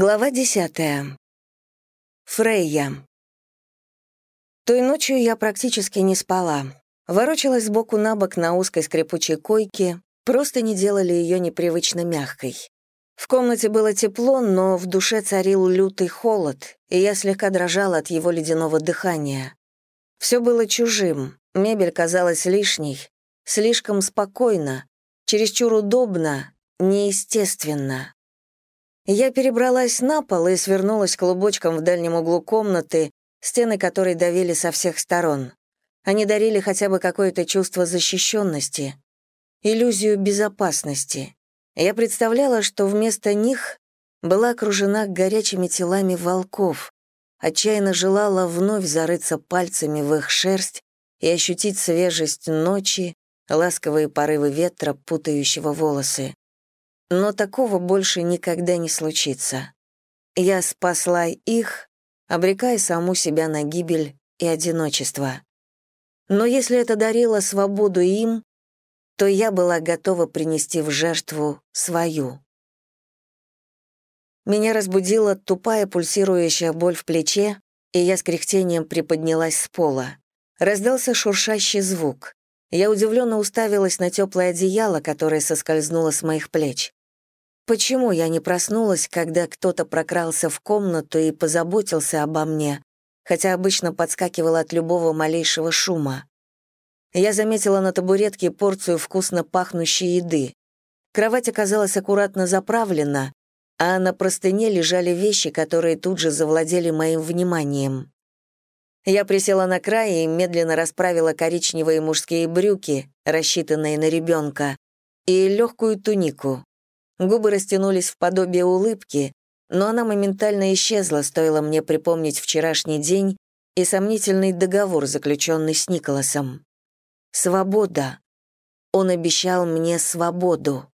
Глава десятая. Фрейя. Той ночью я практически не спала. Ворочалась сбоку на бок на узкой скрипучей койке, просто не делали ее непривычно мягкой. В комнате было тепло, но в душе царил лютый холод, и я слегка дрожала от его ледяного дыхания. Все было чужим, мебель казалась лишней, слишком спокойно, чересчур удобно, неестественно. Я перебралась на пол и свернулась клубочком в дальнем углу комнаты, стены которой давили со всех сторон. Они дарили хотя бы какое-то чувство защищенности, иллюзию безопасности. Я представляла, что вместо них была окружена горячими телами волков, отчаянно желала вновь зарыться пальцами в их шерсть и ощутить свежесть ночи, ласковые порывы ветра, путающего волосы. Но такого больше никогда не случится. Я спасла их, обрекая саму себя на гибель и одиночество. Но если это дарило свободу им, то я была готова принести в жертву свою. Меня разбудила тупая пульсирующая боль в плече, и я с кряхтением приподнялась с пола. Раздался шуршащий звук. Я удивленно уставилась на теплое одеяло, которое соскользнуло с моих плеч. Почему я не проснулась, когда кто-то прокрался в комнату и позаботился обо мне, хотя обычно подскакивала от любого малейшего шума? Я заметила на табуретке порцию вкусно пахнущей еды. Кровать оказалась аккуратно заправлена, а на простыне лежали вещи, которые тут же завладели моим вниманием. Я присела на край и медленно расправила коричневые мужские брюки, рассчитанные на ребенка, и легкую тунику. Губы растянулись в подобие улыбки, но она моментально исчезла, стоило мне припомнить вчерашний день и сомнительный договор, заключенный с Николасом. Свобода. Он обещал мне свободу.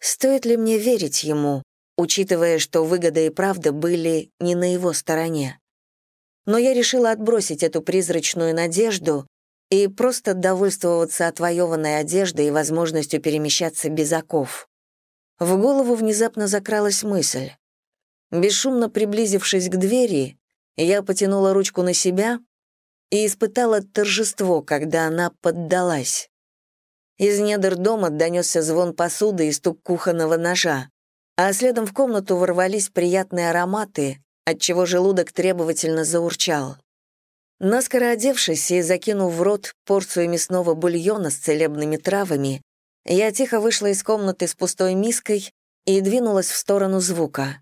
Стоит ли мне верить ему, учитывая, что выгода и правда были не на его стороне? Но я решила отбросить эту призрачную надежду и просто довольствоваться отвоеванной одеждой и возможностью перемещаться без оков. В голову внезапно закралась мысль. Бесшумно приблизившись к двери, я потянула ручку на себя и испытала торжество, когда она поддалась. Из недр дома донесся звон посуды и стук кухонного ножа, а следом в комнату ворвались приятные ароматы, отчего желудок требовательно заурчал. Наскоро одевшись и закинув в рот порцию мясного бульона с целебными травами, я тихо вышла из комнаты с пустой миской и двинулась в сторону звука.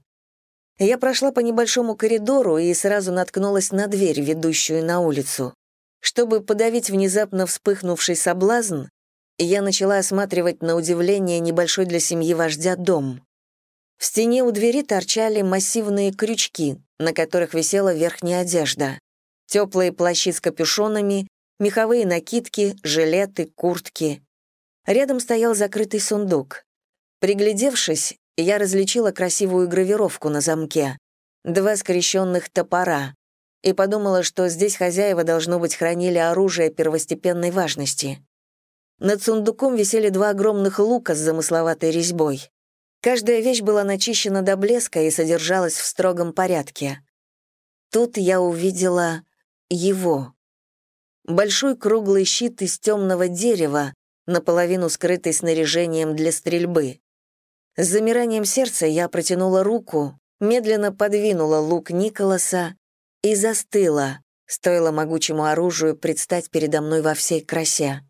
Я прошла по небольшому коридору и сразу наткнулась на дверь, ведущую на улицу. Чтобы подавить внезапно вспыхнувший соблазн, я начала осматривать на удивление небольшой для семьи вождя дом. В стене у двери торчали массивные крючки, на которых висела верхняя одежда. Теплые плащи с капюшонами, меховые накидки, жилеты, куртки. Рядом стоял закрытый сундук. Приглядевшись, я различила красивую гравировку на замке, два скрещенных топора, и подумала, что здесь хозяева, должно быть, хранили оружие первостепенной важности. Над сундуком висели два огромных лука с замысловатой резьбой. Каждая вещь была начищена до блеска и содержалась в строгом порядке. Тут я увидела его. Большой круглый щит из темного дерева, наполовину скрытый снаряжением для стрельбы. С замиранием сердца я протянула руку, медленно подвинула лук Николаса и застыла, стоило могучему оружию предстать передо мной во всей красе.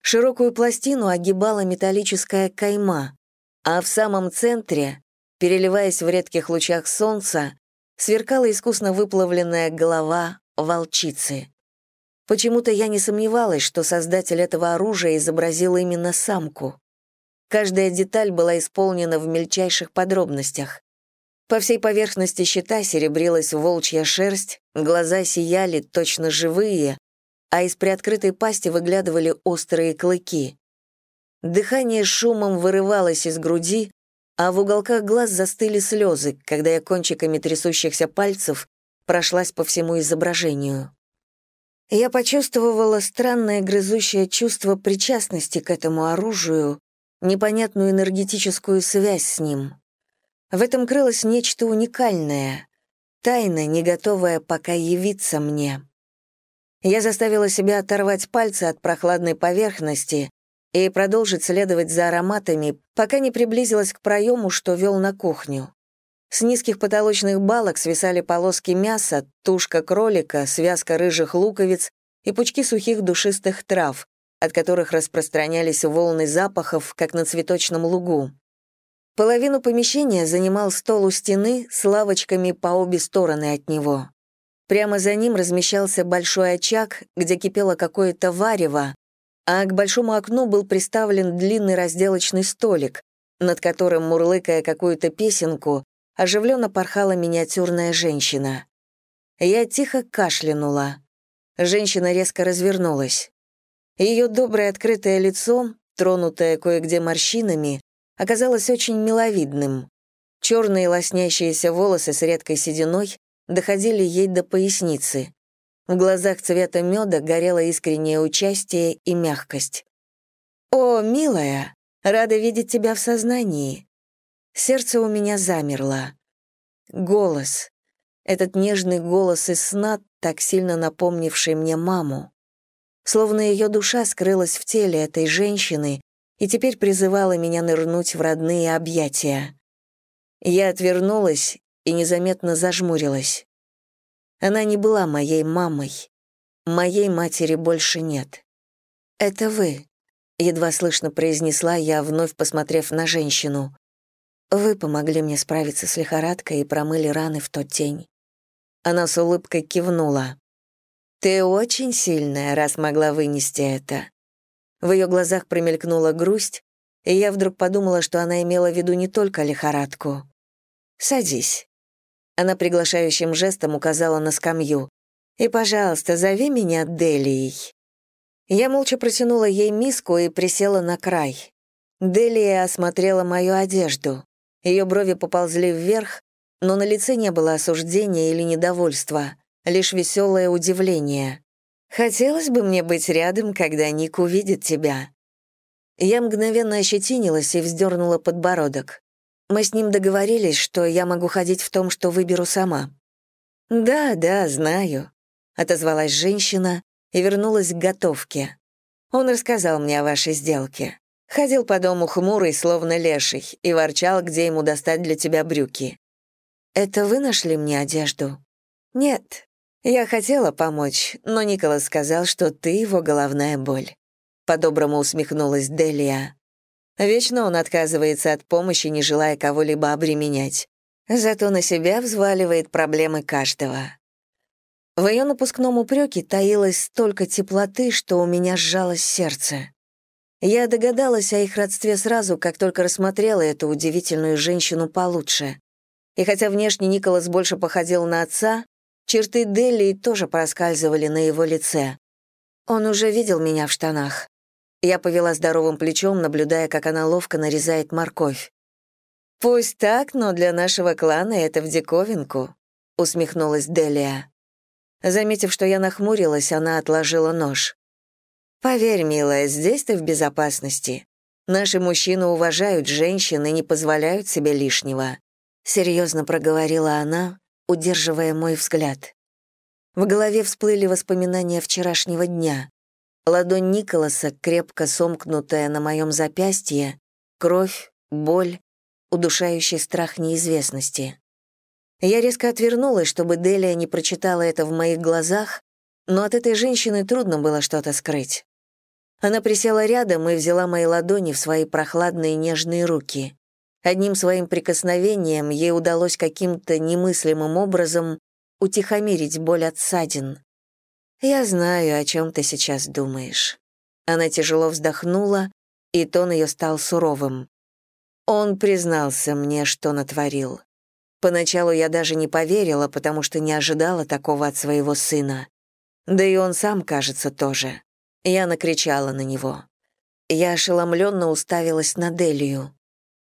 Широкую пластину огибала металлическая кайма, а в самом центре, переливаясь в редких лучах солнца, сверкала искусно выплавленная голова волчицы. Почему-то я не сомневалась, что создатель этого оружия изобразил именно самку. Каждая деталь была исполнена в мельчайших подробностях. По всей поверхности щита серебрилась волчья шерсть, глаза сияли точно живые, а из приоткрытой пасти выглядывали острые клыки. Дыхание шумом вырывалось из груди, а в уголках глаз застыли слезы, когда я кончиками трясущихся пальцев прошлась по всему изображению. Я почувствовала странное грызущее чувство причастности к этому оружию, непонятную энергетическую связь с ним. В этом крылось нечто уникальное, тайна, не готовая пока явиться мне. Я заставила себя оторвать пальцы от прохладной поверхности и продолжить следовать за ароматами, пока не приблизилась к проему, что вел на кухню. С низких потолочных балок свисали полоски мяса, тушка кролика, связка рыжих луковиц и пучки сухих душистых трав, от которых распространялись волны запахов, как на цветочном лугу. Половину помещения занимал стол у стены с лавочками по обе стороны от него. Прямо за ним размещался большой очаг, где кипело какое-то варево, а к большому окну был приставлен длинный разделочный столик, над которым, мурлыкая какую-то песенку, оживленно порхала миниатюрная женщина. Я тихо кашлянула. Женщина резко развернулась. Ее доброе открытое лицо, тронутое кое-где морщинами, оказалось очень миловидным. Черные лоснящиеся волосы с редкой сединой доходили ей до поясницы. В глазах цвета меда горело искреннее участие и мягкость. «О, милая, рада видеть тебя в сознании. Сердце у меня замерло. Голос. Этот нежный голос из сна, так сильно напомнивший мне маму. Словно ее душа скрылась в теле этой женщины и теперь призывала меня нырнуть в родные объятия. Я отвернулась и незаметно зажмурилась. Она не была моей мамой. Моей матери больше нет. «Это вы», — едва слышно произнесла я, вновь посмотрев на женщину. Вы помогли мне справиться с лихорадкой и промыли раны в тот день. Она с улыбкой кивнула. Ты очень сильная, раз могла вынести это. В ее глазах промелькнула грусть, и я вдруг подумала, что она имела в виду не только лихорадку. «Садись». Она приглашающим жестом указала на скамью. «И, пожалуйста, зови меня Делией». Я молча протянула ей миску и присела на край. Делия осмотрела мою одежду. Ее брови поползли вверх, но на лице не было осуждения или недовольства, лишь веселое удивление. «Хотелось бы мне быть рядом, когда Ник увидит тебя». Я мгновенно ощетинилась и вздернула подбородок. Мы с ним договорились, что я могу ходить в том, что выберу сама. «Да, да, знаю», — отозвалась женщина и вернулась к готовке. Он рассказал мне о вашей сделке. Ходил по дому хмурый, словно леший, и ворчал, где ему достать для тебя брюки. «Это вы нашли мне одежду?» «Нет. Я хотела помочь, но Николас сказал, что ты его головная боль». По-доброму усмехнулась Делия. Вечно он отказывается от помощи, не желая кого-либо обременять. Зато на себя взваливает проблемы каждого. В ее напускном упреке таилось столько теплоты, что у меня сжалось сердце. Я догадалась о их родстве сразу, как только рассмотрела эту удивительную женщину получше. И хотя внешне Николас больше походил на отца, черты Делли тоже проскальзывали на его лице. Он уже видел меня в штанах. Я повела здоровым плечом, наблюдая, как она ловко нарезает морковь. «Пусть так, но для нашего клана это в диковинку», — усмехнулась Делия. Заметив, что я нахмурилась, она отложила нож. Поверь, милая, здесь ты в безопасности. Наши мужчины уважают женщин и не позволяют себе лишнего», — серьезно проговорила она, удерживая мой взгляд. В голове всплыли воспоминания вчерашнего дня. Ладонь Николаса, крепко сомкнутая на моем запястье, кровь, боль, удушающий страх неизвестности. Я резко отвернулась, чтобы Делия не прочитала это в моих глазах, но от этой женщины трудно было что-то скрыть. Она присела рядом и взяла мои ладони в свои прохладные нежные руки. Одним своим прикосновением ей удалось каким-то немыслимым образом утихомирить боль от ссадин. «Я знаю, о чем ты сейчас думаешь». Она тяжело вздохнула, и тон ее стал суровым. Он признался мне, что натворил. Поначалу я даже не поверила, потому что не ожидала такого от своего сына. Да и он сам, кажется, тоже. Я накричала на него. Я ошеломленно уставилась на Делию.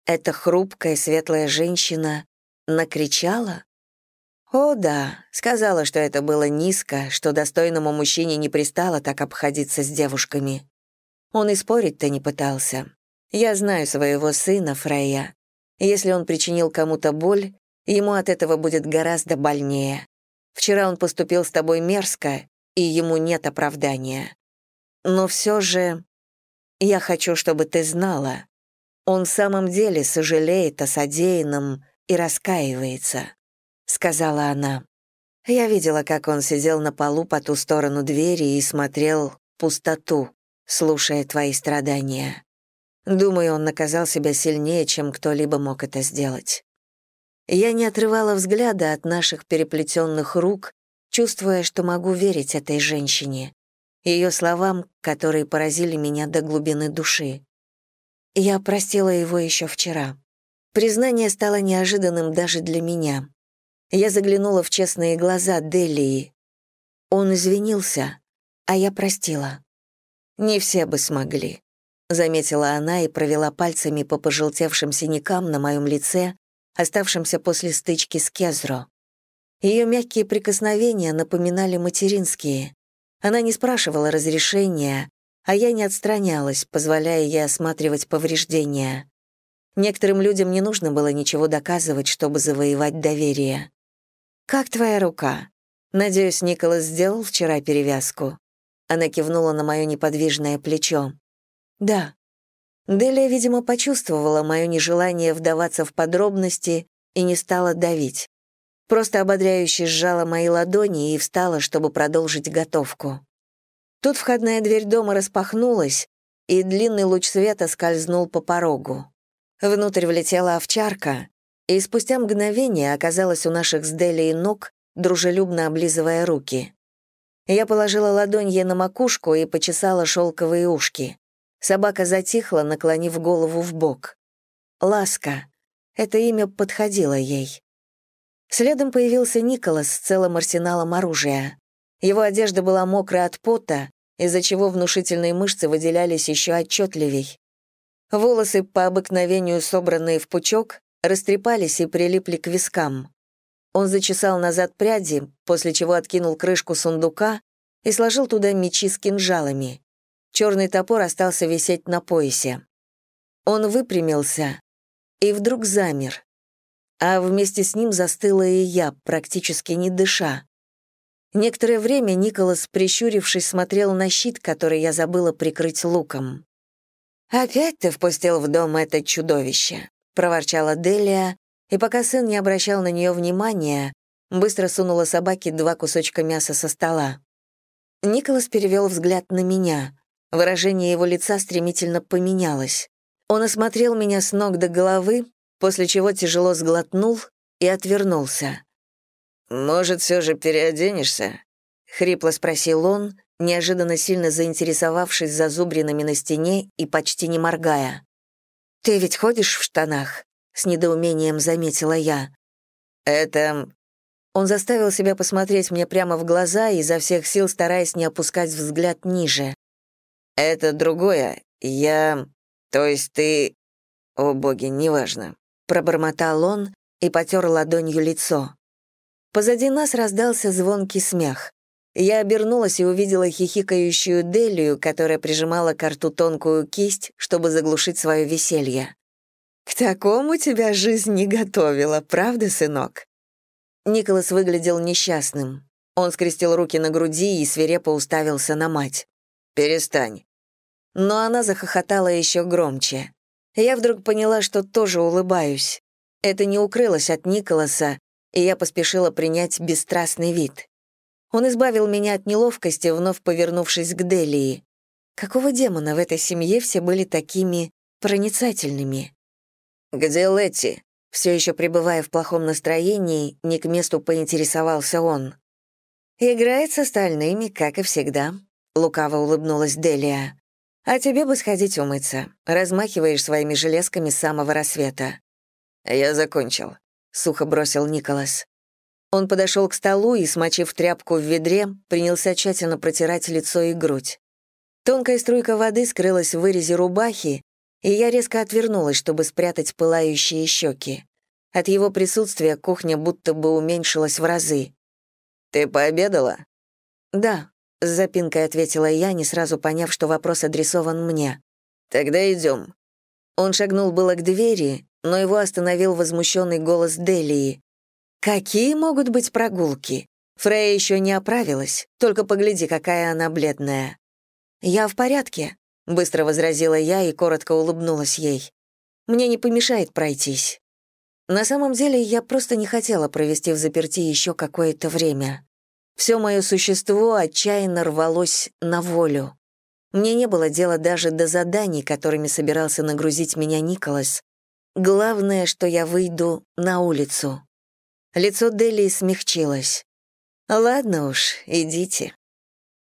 Эта хрупкая светлая женщина накричала? О, да, сказала, что это было низко, что достойному мужчине не пристало так обходиться с девушками. Он и спорить-то не пытался. Я знаю своего сына, Фрейя. Если он причинил кому-то боль, ему от этого будет гораздо больнее. Вчера он поступил с тобой мерзко, и ему нет оправдания. Но все же я хочу, чтобы ты знала, он в самом деле сожалеет о содеянном и раскаивается», — сказала она. Я видела, как он сидел на полу по ту сторону двери и смотрел пустоту, слушая твои страдания. Думаю, он наказал себя сильнее, чем кто-либо мог это сделать. Я не отрывала взгляда от наших переплетенных рук, чувствуя, что могу верить этой женщине, ее словам, которые поразили меня до глубины души. Я простила его еще вчера. Признание стало неожиданным даже для меня. Я заглянула в честные глаза Делии. Он извинился, а я простила. Не все бы смогли, заметила она и провела пальцами по пожелтевшим синякам на моем лице, оставшимся после стычки с Кезро. Ее мягкие прикосновения напоминали материнские. Она не спрашивала разрешения, а я не отстранялась, позволяя ей осматривать повреждения. Некоторым людям не нужно было ничего доказывать, чтобы завоевать доверие. «Как твоя рука? Надеюсь, Николас сделал вчера перевязку?» Она кивнула на мое неподвижное плечо. «Да». Делия, видимо, почувствовала мое нежелание вдаваться в подробности и не стала давить. Просто ободряюще сжала мои ладони и встала, чтобы продолжить готовку. Тут входная дверь дома распахнулась, и длинный луч света скользнул по порогу. Внутрь влетела овчарка, и спустя мгновение оказалась у наших с Делией ног, дружелюбно облизывая руки. Я положила ладонь ей на макушку и почесала шелковые ушки. Собака затихла, наклонив голову в бок. Ласка. Это имя подходило ей. Следом появился Николас с целым арсеналом оружия. Его одежда была мокрая от пота, из-за чего внушительные мышцы выделялись еще отчетливей. Волосы, по обыкновению собранные в пучок, растрепались и прилипли к вискам. Он зачесал назад пряди, после чего откинул крышку сундука и сложил туда мечи с кинжалами. Черный топор остался висеть на поясе. Он выпрямился и вдруг замер. А вместе с ним застыла и я, практически не дыша. Некоторое время Николас, прищурившись, смотрел на щит, который я забыла прикрыть луком. «Опять ты впустил в дом это чудовище», — проворчала Делия, и пока сын не обращал на нее внимания, быстро сунула собаке два кусочка мяса со стола. Николас перевел взгляд на меня. Выражение его лица стремительно поменялось. Он осмотрел меня с ног до головы, после чего тяжело сглотнул и отвернулся. «Может, все же переоденешься?» — хрипло спросил он, неожиданно сильно заинтересовавшись зазубринами на стене и почти не моргая. «Ты ведь ходишь в штанах?» — с недоумением заметила я. «Это...» Он заставил себя посмотреть мне прямо в глаза, изо всех сил стараясь не опускать взгляд ниже. «Это другое. Я... То есть ты... О боги, неважно», — пробормотал он и потер ладонью лицо. Позади нас раздался звонкий смех. Я обернулась и увидела хихикающую Делию, которая прижимала к рту тонкую кисть, чтобы заглушить свое веселье. «К такому тебя жизнь не готовила, правда, сынок?» Николас выглядел несчастным. Он скрестил руки на груди и свирепо уставился на мать. «Перестань». Но она захохотала еще громче. Я вдруг поняла, что тоже улыбаюсь. Это не укрылось от Николаса, и я поспешила принять бесстрастный вид. Он избавил меня от неловкости, вновь повернувшись к Делии. Какого демона в этой семье все были такими проницательными? «Где Летти?» Все еще пребывая в плохом настроении, не к месту поинтересовался он. «Играет с остальными, как и всегда», — лукаво улыбнулась Делия. «А тебе бы сходить умыться. Размахиваешь своими железками с самого рассвета». «Я закончил», — сухо бросил Николас. Он подошел к столу и, смочив тряпку в ведре, принялся тщательно протирать лицо и грудь. Тонкая струйка воды скрылась в вырезе рубахи, и я резко отвернулась, чтобы спрятать пылающие щеки. От его присутствия кухня будто бы уменьшилась в разы. «Ты пообедала?» «Да», — с запинкой ответила я, не сразу поняв, что вопрос адресован мне. «Тогда идем. Он шагнул было к двери, но его остановил возмущенный голос Делии. «Какие могут быть прогулки? Фрея еще не оправилась, только погляди, какая она бледная». «Я в порядке», — быстро возразила я и коротко улыбнулась ей. «Мне не помешает пройтись». На самом деле, я просто не хотела провести в заперти еще какое-то время. Все мое существо отчаянно рвалось на волю. Мне не было дела даже до заданий, которыми собирался нагрузить меня Николас. Главное, что я выйду на улицу. Лицо Делии смягчилось. «Ладно уж, идите».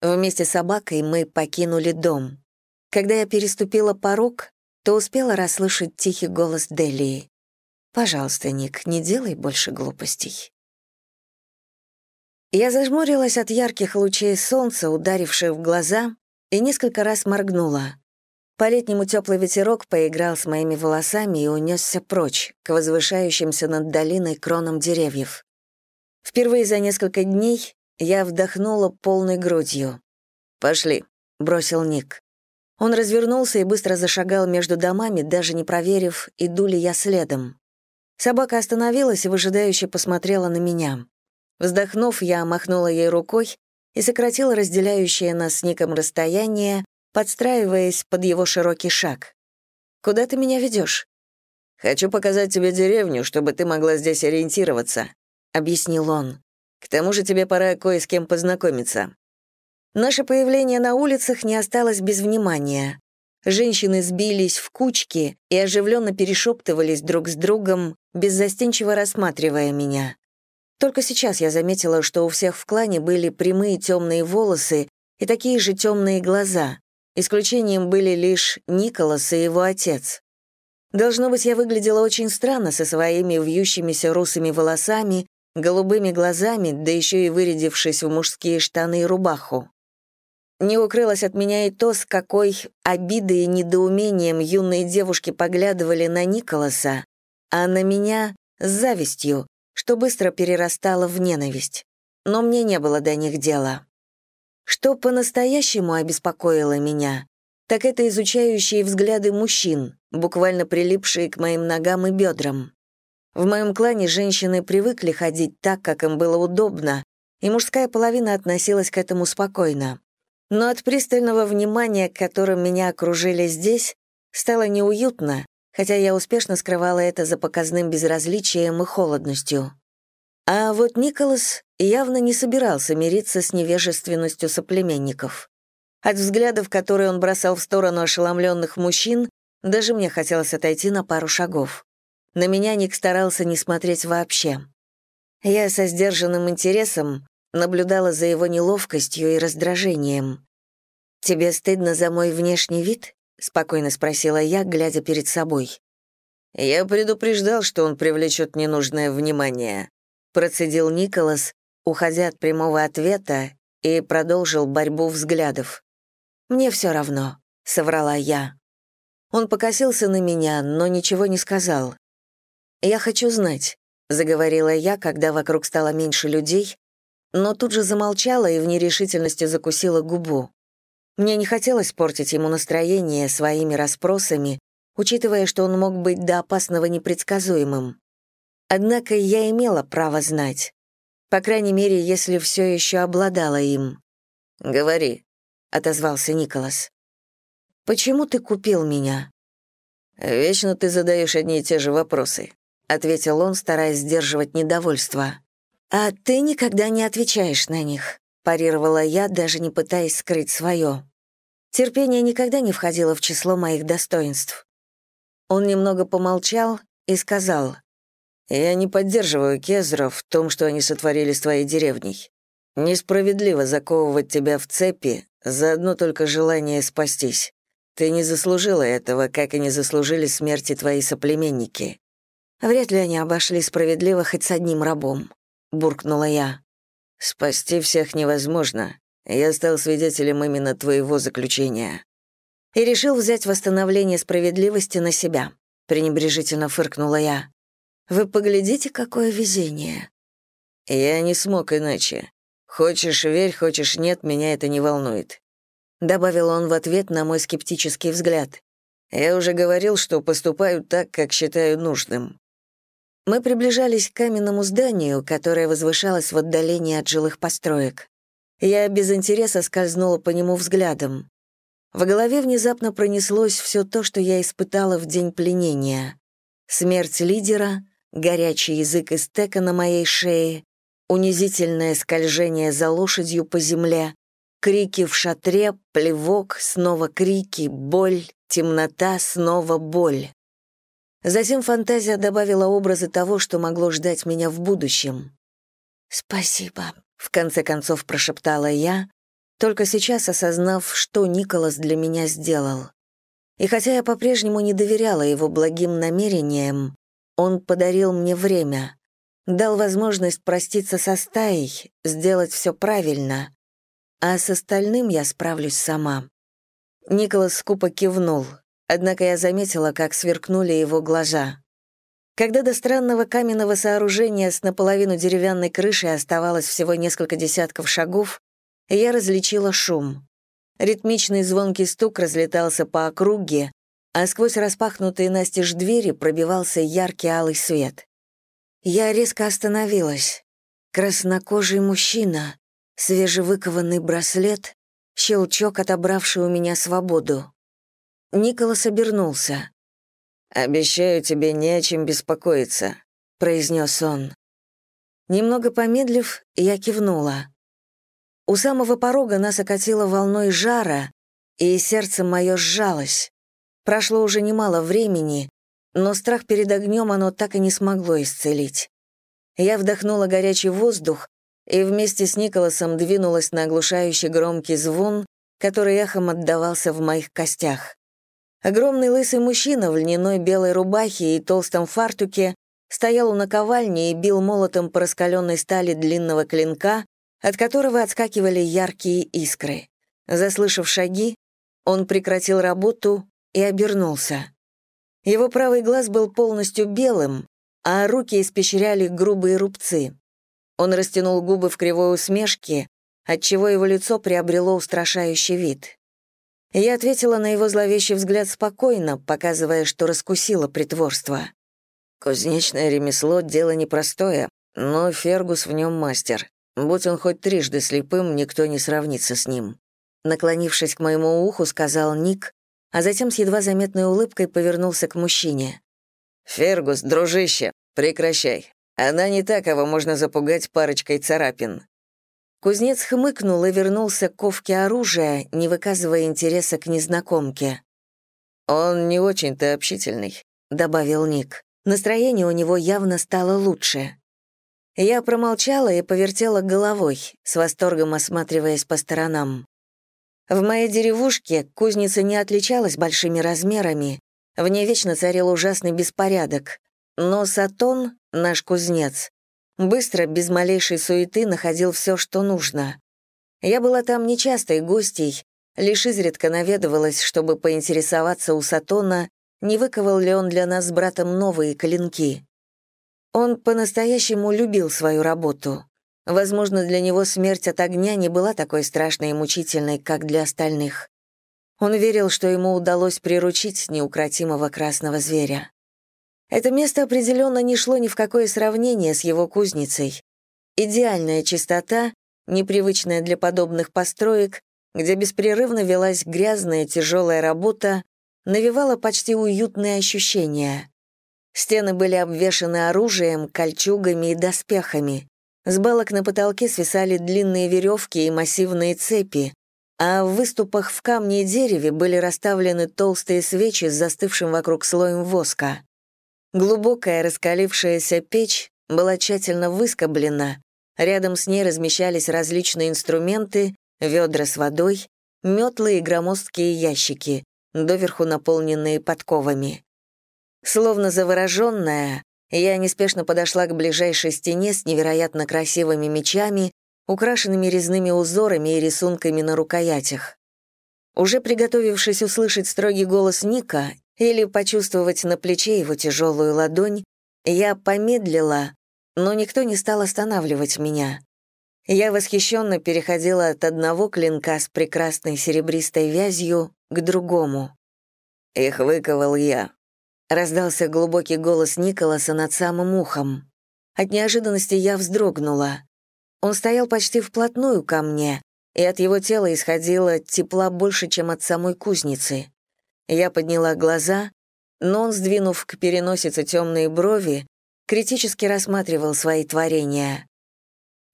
Вместе с собакой мы покинули дом. Когда я переступила порог, то успела расслышать тихий голос Делии. «Пожалуйста, Ник, не делай больше глупостей». Я зажмурилась от ярких лучей солнца, ударивших в глаза, и несколько раз моргнула. По-летнему теплый ветерок поиграл с моими волосами и унесся прочь, к возвышающимся над долиной кронам деревьев. Впервые за несколько дней я вдохнула полной грудью. «Пошли», — бросил Ник. Он развернулся и быстро зашагал между домами, даже не проверив, иду ли я следом. Собака остановилась и выжидающе посмотрела на меня. Вздохнув, я махнула ей рукой и сократила разделяющее нас с Ником расстояние, подстраиваясь под его широкий шаг. «Куда ты меня ведешь? «Хочу показать тебе деревню, чтобы ты могла здесь ориентироваться», — объяснил он. «К тому же тебе пора кое с кем познакомиться». Наше появление на улицах не осталось без внимания. Женщины сбились в кучки и оживленно перешептывались друг с другом, беззастенчиво рассматривая меня. Только сейчас я заметила, что у всех в клане были прямые темные волосы и такие же темные глаза. Исключением были лишь Николас и его отец. Должно быть, я выглядела очень странно со своими вьющимися русыми волосами, голубыми глазами, да еще и вырядившись в мужские штаны и рубаху. Не укрылось от меня и то, с какой обидой и недоумением юные девушки поглядывали на Николаса, а на меня — с завистью, что быстро перерастало в ненависть. Но мне не было до них дела. Что по-настоящему обеспокоило меня, так это изучающие взгляды мужчин, буквально прилипшие к моим ногам и бедрам. В моем клане женщины привыкли ходить так, как им было удобно, и мужская половина относилась к этому спокойно. Но от пристального внимания, которым меня окружили здесь, стало неуютно, хотя я успешно скрывала это за показным безразличием и холодностью. А вот Николас явно не собирался мириться с невежественностью соплеменников. От взглядов, которые он бросал в сторону ошеломленных мужчин, даже мне хотелось отойти на пару шагов. На меня Ник старался не смотреть вообще. Я со сдержанным интересом наблюдала за его неловкостью и раздражением. «Тебе стыдно за мой внешний вид?» — спокойно спросила я, глядя перед собой. «Я предупреждал, что он привлечет ненужное внимание», — процедил Николас, уходя от прямого ответа, и продолжил борьбу взглядов. «Мне все равно», — соврала я. Он покосился на меня, но ничего не сказал. «Я хочу знать», — заговорила я, когда вокруг стало меньше людей, но тут же замолчала и в нерешительности закусила губу. Мне не хотелось портить ему настроение своими расспросами, учитывая, что он мог быть до опасного непредсказуемым. Однако я имела право знать. По крайней мере, если все еще обладала им. «Говори», — отозвался Николас. «Почему ты купил меня?» «Вечно ты задаешь одни и те же вопросы», — ответил он, стараясь сдерживать недовольство. «А ты никогда не отвечаешь на них», — парировала я, даже не пытаясь скрыть свое. Терпение никогда не входило в число моих достоинств. Он немного помолчал и сказал, «Я не поддерживаю Кезров в том, что они сотворили с твоей деревней. Несправедливо заковывать тебя в цепи за одно только желание спастись. Ты не заслужила этого, как и не заслужили смерти твои соплеменники. Вряд ли они обошли справедливо хоть с одним рабом буркнула я. «Спасти всех невозможно. Я стал свидетелем именно твоего заключения». И решил взять восстановление справедливости на себя. Пренебрежительно фыркнула я. «Вы поглядите, какое везение». «Я не смог иначе. Хочешь — верь, хочешь — нет, меня это не волнует», — добавил он в ответ на мой скептический взгляд. Я уже говорил, что поступаю так, как считаю нужным». Мы приближались к каменному зданию, которое возвышалось в отдалении от жилых построек. Я без интереса скользнула по нему взглядом. В голове внезапно пронеслось все то, что я испытала в день пленения. Смерть лидера, горячий язык истека на моей шее, унизительное скольжение за лошадью по земле, крики в шатре, плевок, снова крики, боль, темнота, снова боль. Затем фантазия добавила образы того, что могло ждать меня в будущем. «Спасибо», — в конце концов прошептала я, только сейчас осознав, что Николас для меня сделал. И хотя я по-прежнему не доверяла его благим намерениям, он подарил мне время, дал возможность проститься со стаей, сделать все правильно, а с остальным я справлюсь сама. Николас скупо кивнул, однако я заметила, как сверкнули его глаза. Когда до странного каменного сооружения с наполовину деревянной крышей оставалось всего несколько десятков шагов, я различила шум. Ритмичный звонкий стук разлетался по округе, а сквозь распахнутые настежь двери пробивался яркий алый свет. Я резко остановилась. Краснокожий мужчина, свежевыкованный браслет, щелчок, отобравший у меня свободу. Николас обернулся. «Обещаю тебе не о чем беспокоиться», — произнес он. Немного помедлив, я кивнула. У самого порога нас окатило волной жара, и сердце мое сжалось. Прошло уже немало времени, но страх перед огнем оно так и не смогло исцелить. Я вдохнула горячий воздух и вместе с Николасом двинулась на оглушающий громкий звон, который эхом отдавался в моих костях. Огромный лысый мужчина в льняной белой рубахе и толстом фартуке стоял у наковальни и бил молотом по раскаленной стали длинного клинка, от которого отскакивали яркие искры. Заслышав шаги, он прекратил работу и обернулся. Его правый глаз был полностью белым, а руки испещряли грубые рубцы. Он растянул губы в кривой усмешке, отчего его лицо приобрело устрашающий вид. Я ответила на его зловещий взгляд спокойно, показывая, что раскусила притворство. «Кузнечное ремесло — дело непростое, но Фергус в нем мастер. Будь он хоть трижды слепым, никто не сравнится с ним. Наклонившись к моему уху, сказал Ник, а затем с едва заметной улыбкой повернулся к мужчине. «Фергус, дружище, прекращай. Она не та, кого можно запугать парочкой царапин». Кузнец хмыкнул и вернулся к ковке оружия, не выказывая интереса к незнакомке. «Он не очень-то общительный», — добавил Ник. Настроение у него явно стало лучше. Я промолчала и повертела головой, с восторгом осматриваясь по сторонам. В моей деревушке кузница не отличалась большими размерами, в ней вечно царил ужасный беспорядок. Но Сатон, наш кузнец, быстро, без малейшей суеты, находил все, что нужно. Я была там нечастой гостей, лишь изредка наведывалась, чтобы поинтересоваться у Сатона, не выковал ли он для нас с братом новые клинки. Он по-настоящему любил свою работу. Возможно, для него смерть от огня не была такой страшной и мучительной, как для остальных. Он верил, что ему удалось приручить неукротимого красного зверя. Это место определенно не шло ни в какое сравнение с его кузницей. Идеальная чистота, непривычная для подобных построек, где беспрерывно велась грязная тяжелая работа, навевала почти уютные ощущения. Стены были обвешаны оружием, кольчугами и доспехами. С балок на потолке свисали длинные веревки и массивные цепи, а в выступах в камне и дереве были расставлены толстые свечи с застывшим вокруг слоем воска. Глубокая раскалившаяся печь была тщательно выскоблена, рядом с ней размещались различные инструменты, ведра с водой, метлы и громоздкие ящики, доверху наполненные подковами. Словно завороженная, я неспешно подошла к ближайшей стене с невероятно красивыми мечами, украшенными резными узорами и рисунками на рукоятях. Уже приготовившись услышать строгий голос Ника или почувствовать на плече его тяжелую ладонь, я помедлила, но никто не стал останавливать меня. Я восхищенно переходила от одного клинка с прекрасной серебристой вязью к другому. Их выковал я. Раздался глубокий голос Николаса над самым ухом. От неожиданности я вздрогнула. Он стоял почти вплотную ко мне, и от его тела исходило тепла больше, чем от самой кузницы. Я подняла глаза, но он, сдвинув к переносице темные брови, критически рассматривал свои творения.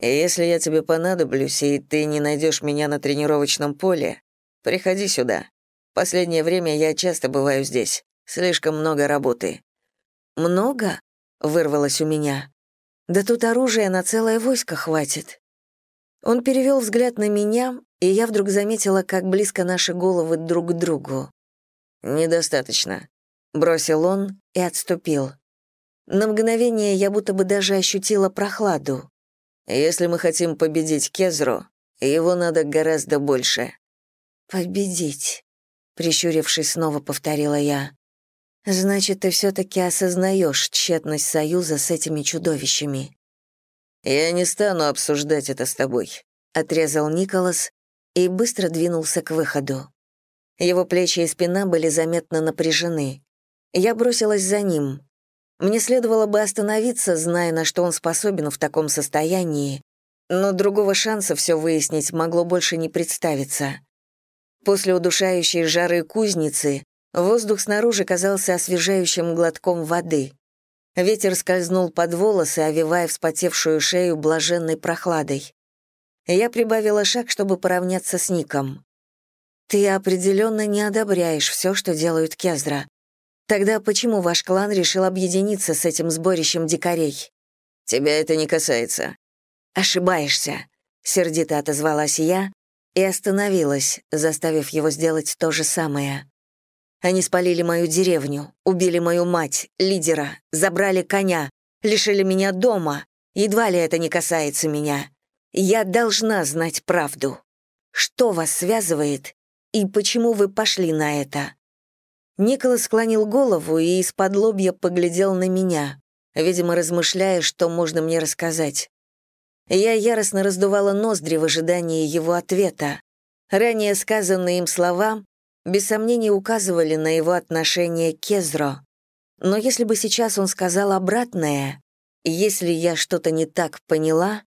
«Если я тебе понадоблюсь, и ты не найдешь меня на тренировочном поле, приходи сюда. Последнее время я часто бываю здесь. Слишком много работы». «Много?» — вырвалось у меня. «Да тут оружия на целое войско хватит». Он перевел взгляд на меня, и я вдруг заметила, как близко наши головы друг к другу. «Недостаточно», — бросил он и отступил. На мгновение я будто бы даже ощутила прохладу. Если мы хотим победить Кезру, его надо гораздо больше». «Победить», — прищурившись, снова повторила я. «Значит, ты все-таки осознаешь тщетность союза с этими чудовищами». «Я не стану обсуждать это с тобой», — отрезал Николас и быстро двинулся к выходу. Его плечи и спина были заметно напряжены. Я бросилась за ним. Мне следовало бы остановиться, зная, на что он способен в таком состоянии, но другого шанса все выяснить могло больше не представиться. После удушающей жары кузницы воздух снаружи казался освежающим глотком воды. Ветер скользнул под волосы, овивая вспотевшую шею блаженной прохладой. Я прибавила шаг, чтобы поравняться с Ником. «Ты определенно не одобряешь все, что делают Кездра. Тогда почему ваш клан решил объединиться с этим сборищем дикарей? Тебя это не касается. Ошибаешься, сердито отозвалась я и остановилась, заставив его сделать то же самое. Они спалили мою деревню, убили мою мать, лидера, забрали коня, лишили меня дома. Едва ли это не касается меня. Я должна знать правду. Что вас связывает и почему вы пошли на это? Николас склонил голову и из-под лобья поглядел на меня, видимо, размышляя, что можно мне рассказать. Я яростно раздувала ноздри в ожидании его ответа. Ранее сказанные им слова без сомнения указывали на его отношение к Кезро. Но если бы сейчас он сказал обратное, если я что-то не так поняла,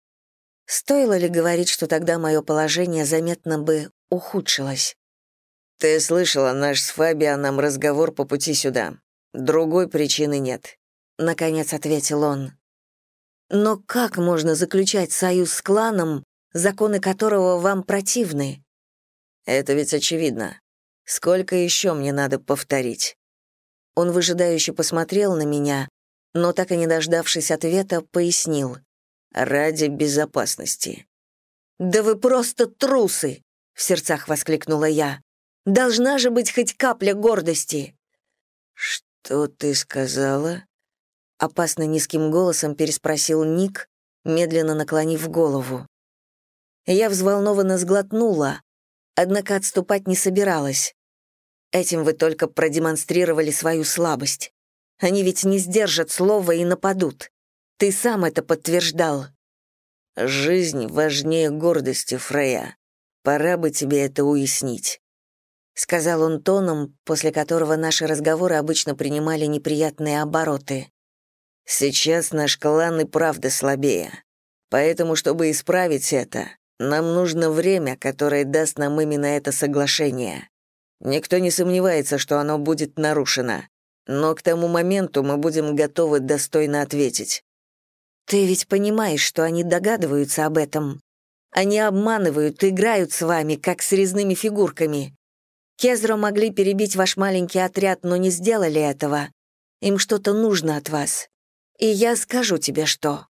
стоило ли говорить, что тогда мое положение заметно бы ухудшилось? «Ты слышала наш с Фабианом разговор по пути сюда. Другой причины нет», — наконец ответил он. «Но как можно заключать союз с кланом, законы которого вам противны?» «Это ведь очевидно. Сколько еще мне надо повторить?» Он выжидающе посмотрел на меня, но так и не дождавшись ответа, пояснил. «Ради безопасности». «Да вы просто трусы!» — в сердцах воскликнула я. Должна же быть хоть капля гордости. Что ты сказала? Опасно низким голосом переспросил Ник, медленно наклонив голову. Я взволнованно сглотнула, однако отступать не собиралась. Этим вы только продемонстрировали свою слабость. Они ведь не сдержат слова и нападут. Ты сам это подтверждал. Жизнь важнее гордости, Фрея. Пора бы тебе это уяснить сказал он тоном, после которого наши разговоры обычно принимали неприятные обороты. Сейчас наш клан и правда слабее. Поэтому, чтобы исправить это, нам нужно время, которое даст нам именно это соглашение. Никто не сомневается, что оно будет нарушено. Но к тому моменту мы будем готовы достойно ответить. Ты ведь понимаешь, что они догадываются об этом. Они обманывают, играют с вами, как с резными фигурками. Кезро могли перебить ваш маленький отряд, но не сделали этого. Им что-то нужно от вас. И я скажу тебе, что».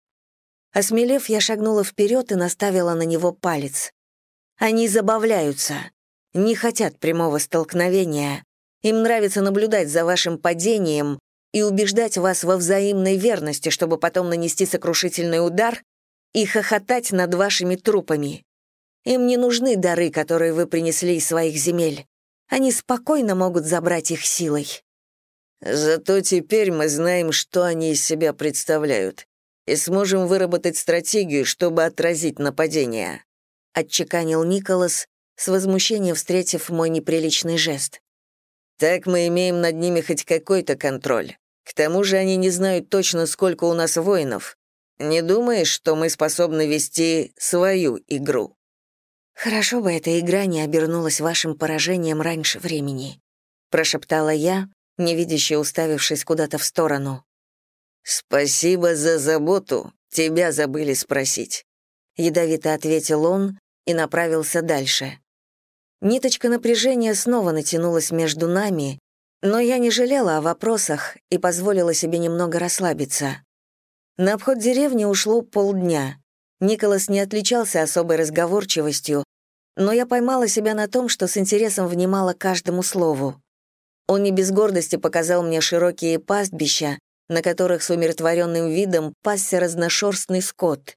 Осмелев, я шагнула вперед и наставила на него палец. Они забавляются, не хотят прямого столкновения. Им нравится наблюдать за вашим падением и убеждать вас во взаимной верности, чтобы потом нанести сокрушительный удар и хохотать над вашими трупами. Им не нужны дары, которые вы принесли из своих земель. Они спокойно могут забрать их силой. Зато теперь мы знаем, что они из себя представляют, и сможем выработать стратегию, чтобы отразить нападение», — отчеканил Николас, с возмущением встретив мой неприличный жест. Так мы имеем над ними хоть какой-то контроль. К тому же они не знают точно, сколько у нас воинов. Не думаешь, что мы способны вести свою игру?» «Хорошо бы эта игра не обернулась вашим поражением раньше времени», прошептала я, невидяще уставившись куда-то в сторону. «Спасибо за заботу, тебя забыли спросить», ядовито ответил он и направился дальше. Ниточка напряжения снова натянулась между нами, но я не жалела о вопросах и позволила себе немного расслабиться. На обход деревни ушло полдня. Николас не отличался особой разговорчивостью, но я поймала себя на том, что с интересом внимала каждому слову. Он не без гордости показал мне широкие пастбища, на которых с умиротворенным видом пасся разношерстный скот.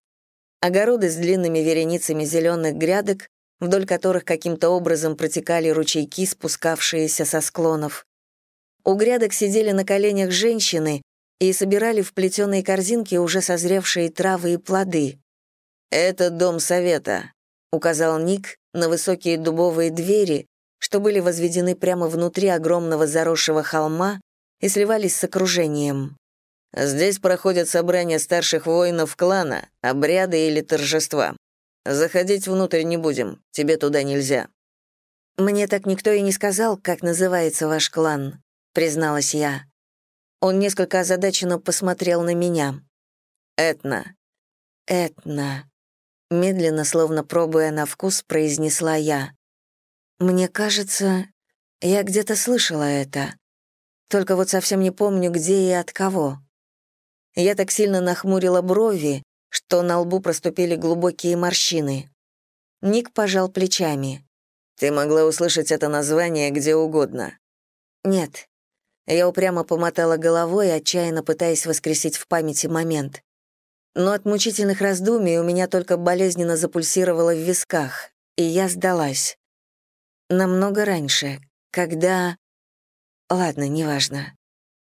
Огороды с длинными вереницами зеленых грядок вдоль которых каким-то образом протекали ручейки, спускавшиеся со склонов. У грядок сидели на коленях женщины и собирали в плетеные корзинки уже созревшие травы и плоды. «Это дом совета», — указал Ник на высокие дубовые двери, что были возведены прямо внутри огромного заросшего холма и сливались с окружением. Здесь проходят собрания старших воинов клана, обряды или торжества. Заходить внутрь не будем, тебе туда нельзя». «Мне так никто и не сказал, как называется ваш клан», — призналась я. Он несколько озадаченно посмотрел на меня. «Этна». «Этна», — медленно, словно пробуя на вкус, произнесла я. «Мне кажется, я где-то слышала это. Только вот совсем не помню, где и от кого». Я так сильно нахмурила брови, что на лбу проступили глубокие морщины. Ник пожал плечами. «Ты могла услышать это название где угодно». «Нет». Я упрямо помотала головой, отчаянно пытаясь воскресить в памяти момент. Но от мучительных раздумий у меня только болезненно запульсировало в висках, и я сдалась. Намного раньше, когда... Ладно, неважно.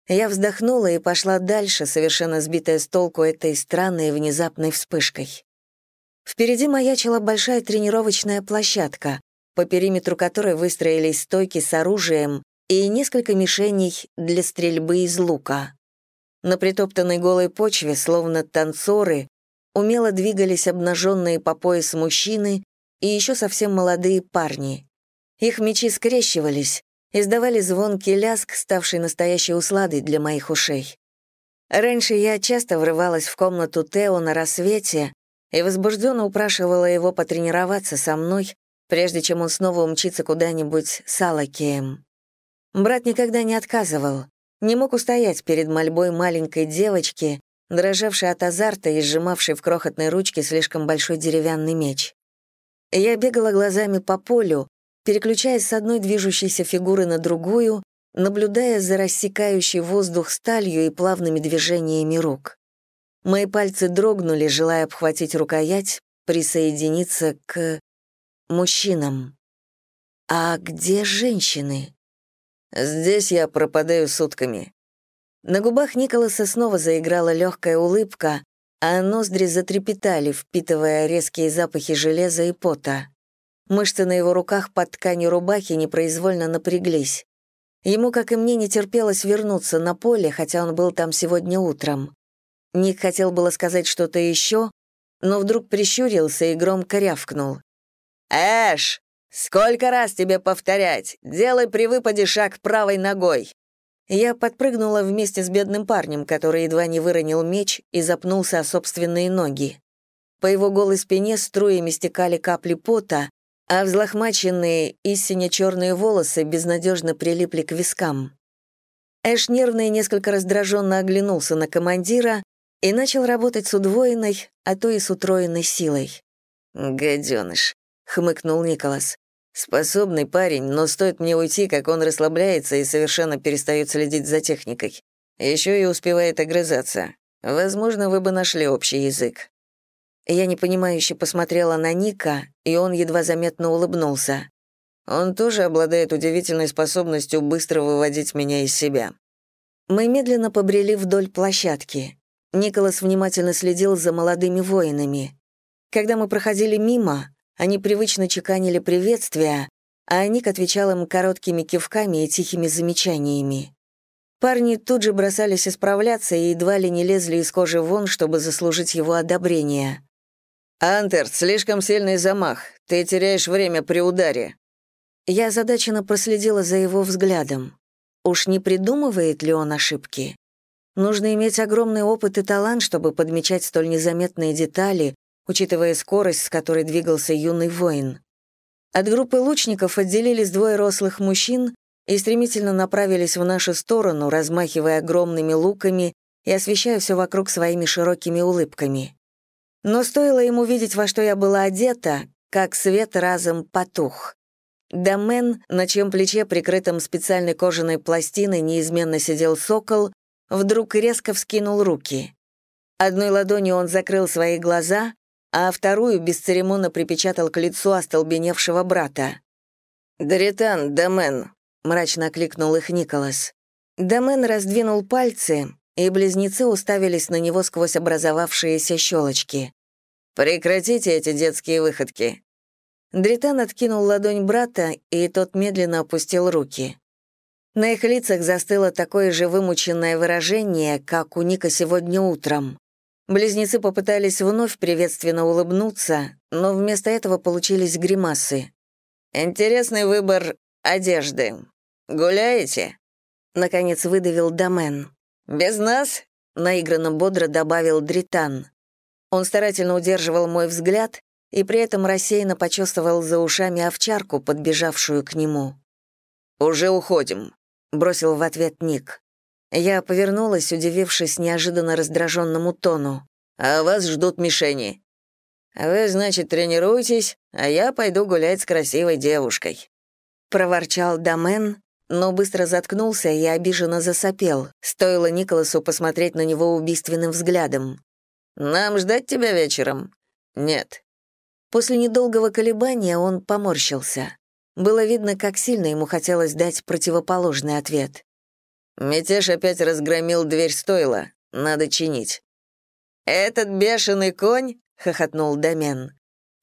Я вздохнула и пошла дальше, совершенно сбитая с толку этой странной внезапной вспышкой. Впереди маячила большая тренировочная площадка, по периметру которой выстроились стойки с оружием и несколько мишеней для стрельбы из лука. На притоптанной голой почве, словно танцоры, умело двигались обнаженные по пояс мужчины и еще совсем молодые парни. Их мечи скрещивались, издавали звонкий ляск, ставший настоящей усладой для моих ушей. Раньше я часто врывалась в комнату Тео на рассвете и возбужденно упрашивала его потренироваться со мной, прежде чем он снова умчится куда-нибудь с Алакеем. Брат никогда не отказывал, не мог устоять перед мольбой маленькой девочки, дрожавшей от азарта и сжимавшей в крохотной ручке слишком большой деревянный меч. Я бегала глазами по полю, переключаясь с одной движущейся фигуры на другую, наблюдая за рассекающей воздух сталью и плавными движениями рук. Мои пальцы дрогнули, желая обхватить рукоять, присоединиться к мужчинам. А где женщины? Здесь я пропадаю сутками. На губах Николаса снова заиграла легкая улыбка, а ноздри затрепетали, впитывая резкие запахи железа и пота. Мышцы на его руках под тканью рубахи непроизвольно напряглись. Ему, как и мне, не терпелось вернуться на поле, хотя он был там сегодня утром. Ник хотел было сказать что-то еще, но вдруг прищурился и громко рявкнул. «Эш, сколько раз тебе повторять? Делай при выпаде шаг правой ногой!» Я подпрыгнула вместе с бедным парнем, который едва не выронил меч и запнулся о собственные ноги. По его голой спине струями стекали капли пота, а взлохмаченные и сине-черные волосы безнадежно прилипли к вискам. Эш нервно и несколько раздраженно оглянулся на командира и начал работать с удвоенной, а то и с утроенной силой. «Гаденыш», — хмыкнул Николас. «Способный парень, но стоит мне уйти, как он расслабляется и совершенно перестает следить за техникой. Еще и успевает огрызаться. Возможно, вы бы нашли общий язык». Я непонимающе посмотрела на Ника, и он едва заметно улыбнулся. Он тоже обладает удивительной способностью быстро выводить меня из себя. Мы медленно побрели вдоль площадки. Николас внимательно следил за молодыми воинами. Когда мы проходили мимо, они привычно чеканили приветствия, а Ник отвечал им короткими кивками и тихими замечаниями. Парни тут же бросались исправляться и едва ли не лезли из кожи вон, чтобы заслужить его одобрение. «Антер, слишком сильный замах. Ты теряешь время при ударе». Я озадаченно проследила за его взглядом. Уж не придумывает ли он ошибки? Нужно иметь огромный опыт и талант, чтобы подмечать столь незаметные детали, учитывая скорость, с которой двигался юный воин. От группы лучников отделились двое рослых мужчин и стремительно направились в нашу сторону, размахивая огромными луками и освещая все вокруг своими широкими улыбками. Но стоило ему видеть, во что я была одета, как свет разом потух. Домен, на чьем плече, прикрытом специальной кожаной пластиной, неизменно сидел сокол, вдруг резко вскинул руки. Одной ладонью он закрыл свои глаза, а вторую бесцеремонно припечатал к лицу остолбеневшего брата. «Даритан, Домен», — мрачно окликнул их Николас. Домен раздвинул пальцы, и близнецы уставились на него сквозь образовавшиеся щелочки. «Прекратите эти детские выходки». Дритан откинул ладонь брата, и тот медленно опустил руки. На их лицах застыло такое же вымученное выражение, как у Ника сегодня утром. Близнецы попытались вновь приветственно улыбнуться, но вместо этого получились гримасы. «Интересный выбор одежды. Гуляете?» Наконец выдавил Домен. «Без нас?» — наигранно бодро добавил Дритан. Он старательно удерживал мой взгляд и при этом рассеянно почувствовал за ушами овчарку, подбежавшую к нему. «Уже уходим», — бросил в ответ Ник. Я повернулась, удивившись неожиданно раздраженному тону. «А вас ждут мишени. Вы, значит, тренируетесь, а я пойду гулять с красивой девушкой». Проворчал Домен, но быстро заткнулся и обиженно засопел, стоило Николасу посмотреть на него убийственным взглядом. «Нам ждать тебя вечером?» «Нет». После недолгого колебания он поморщился. Было видно, как сильно ему хотелось дать противоположный ответ. Мятеж опять разгромил дверь стойла. Надо чинить. «Этот бешеный конь?» — хохотнул Домен.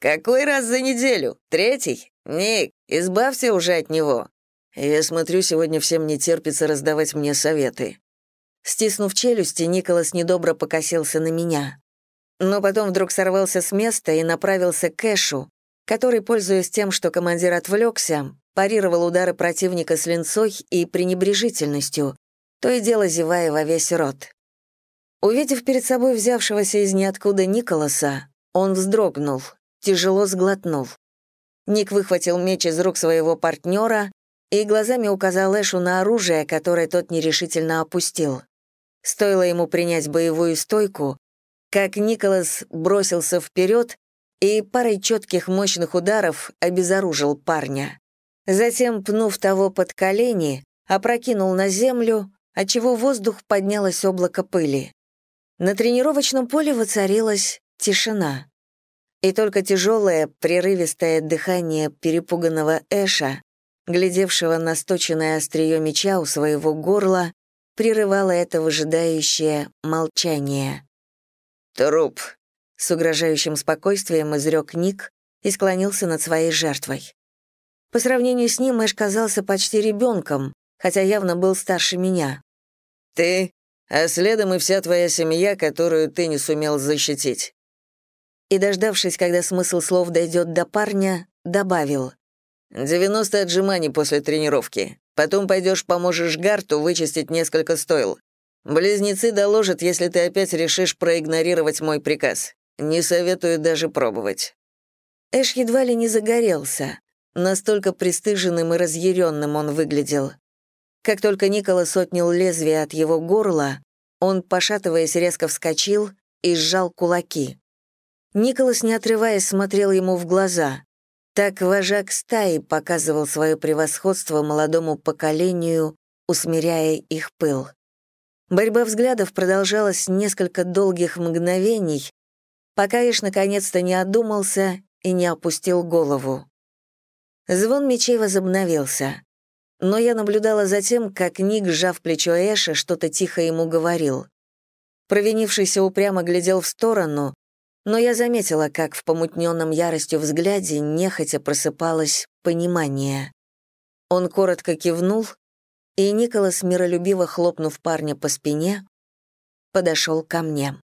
«Какой раз за неделю? Третий? Ник, избавься уже от него». Я смотрю, сегодня всем не терпится раздавать мне советы. Стиснув челюсти, Николас недобро покосился на меня. Но потом вдруг сорвался с места и направился к Эшу, который, пользуясь тем, что командир отвлекся, парировал удары противника с линцой и пренебрежительностью, то и дело зевая во весь рот. Увидев перед собой взявшегося из ниоткуда Николаса, он вздрогнул, тяжело сглотнул. Ник выхватил меч из рук своего партнера и глазами указал Эшу на оружие, которое тот нерешительно опустил. Стоило ему принять боевую стойку, как Николас бросился вперед и парой четких мощных ударов обезоружил парня. Затем, пнув того под колени, опрокинул на землю, отчего в воздух поднялось облако пыли. На тренировочном поле воцарилась тишина. И только тяжелое, прерывистое дыхание перепуганного Эша, глядевшего на сточенное острие меча у своего горла, прерывало это выжидающее молчание. «Труп», — с угрожающим спокойствием изрек Ник и склонился над своей жертвой. По сравнению с ним Эш казался почти ребенком, хотя явно был старше меня. Ты, а следом и вся твоя семья, которую ты не сумел защитить». И, дождавшись, когда смысл слов дойдет до парня, добавил. «90 отжиманий после тренировки. Потом пойдешь поможешь Гарту вычистить несколько стойл. Близнецы доложат, если ты опять решишь проигнорировать мой приказ. Не советую даже пробовать». Эш едва ли не загорелся. Настолько пристыженным и разъяренным он выглядел. Как только Николас отнял лезвие от его горла, он, пошатываясь, резко вскочил и сжал кулаки. Николас, не отрываясь, смотрел ему в глаза. Так вожак стаи показывал свое превосходство молодому поколению, усмиряя их пыл. Борьба взглядов продолжалась несколько долгих мгновений, пока Иш наконец-то не одумался и не опустил голову. Звон мечей возобновился но я наблюдала за тем, как Ник, сжав плечо Эша, что-то тихо ему говорил. Провинившийся упрямо глядел в сторону, но я заметила, как в помутненном яростью взгляде нехотя просыпалось понимание. Он коротко кивнул, и Николас, миролюбиво хлопнув парня по спине, подошел ко мне.